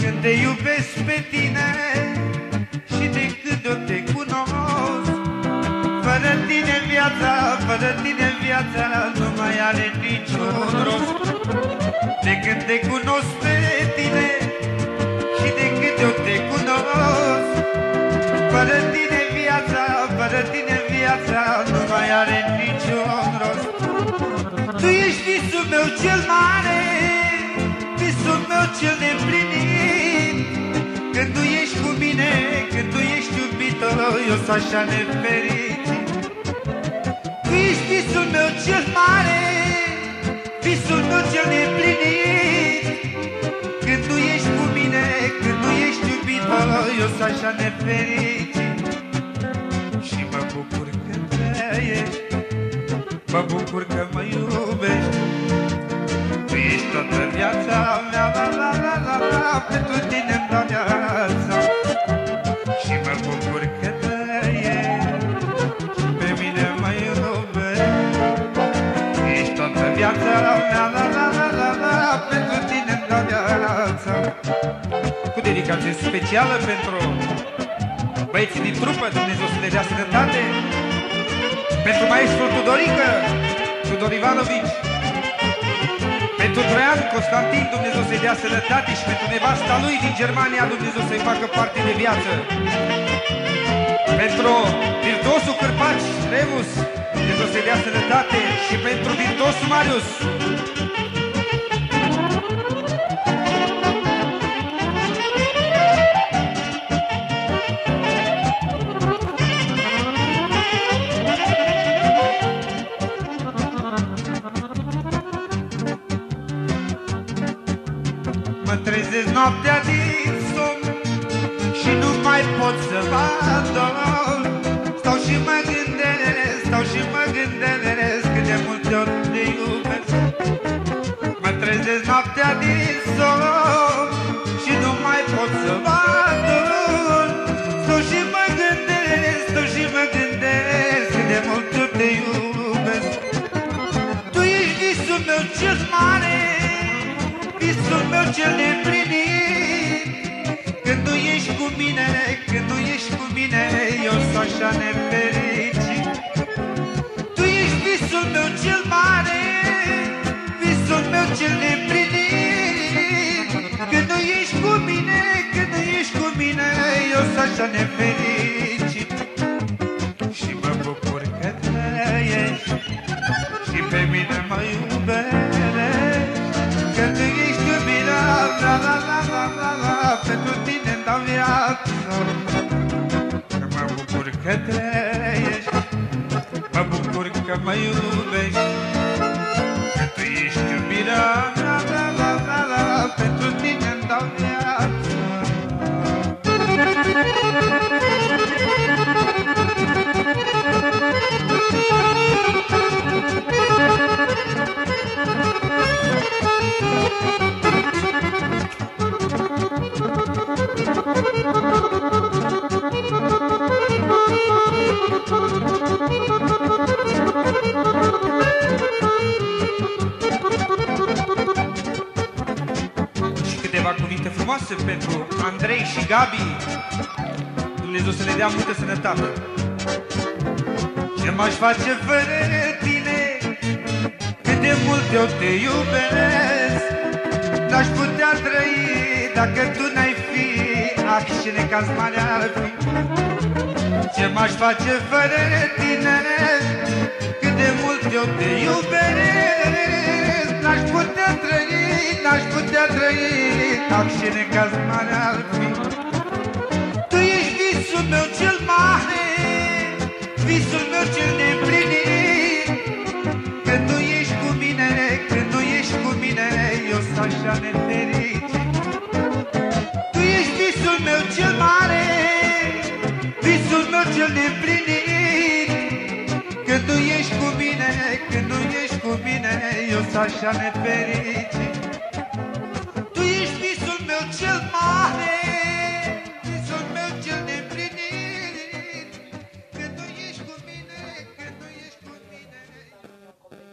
când te iubesc pe tine Și de când eu te cunosc. Fără tine viața, fără tine viața Nu mai are niciun rost. De când te cunosc pe tine Și de când eu te cunosc. Fără tine viața, fără tine viața Nu mai are niciun rost. Tu ești visul meu cel mare Visul meu cel neplinit Eu sunt așa nefericit. Tu ești visul meu cel mare Visul meu cel neplinit. Când tu ești cu mine, când tu ești iubită Eu sunt așa nefericit. Și mă bucur că trăiești Mă bucur că mă iubești. Tu ești toată viața mea la la la la la Pentru tine îmi dau viața viața mea la la la la la Pentru tine îmi dau viața Cu dedicație specială pentru băieții din trupă Dumnezeu să le dea sănătate. Pentru maestrul Tudorică, Tudor Ivanovici, pentru Traian Constantin, Dumnezeu să-i dea sănătate și pentru nevasta lui din Germania, Dumnezeu să-i facă parte de viață. Pentru virtuosul Cârpaci, Remus, Dumnezeu să-i dea sănătate și pentru virtuosul Marius. is not that cu mine, când nu ești cu mine Eu sunt așa nefericit. Tu ești visul meu cel mare Visul meu cel neplinit. Când nu ești cu mine, când nu ești cu mine Eu sunt așa nefericit tine îmi dau viață Că mă bucur că câteva cuvinte frumoase pentru Andrei și Gabi. Dumnezeu să le dea multă sănătate. Ce m-aș face fără tine? Cât de mult eu te iubesc? N-aș putea trăi dacă tu n-ai fi Ah, și necaz mare ar fi. Ce m-aș face fără tine? Cât de mult eu te iubesc? N-aș putea trăi, n-aș putea trăi Ah, și necaz mare ar fi. Tu ești visul meu cel mare Visul meu cel neplinit. Când tu ești cu mine, când tu ești cu mine Eu sunt așa nefericit Tu ești visul meu cel mare Visul meu cel neplinit. Când tu ești cu mine, când tu ești cu mine Eu sunt așa nefericit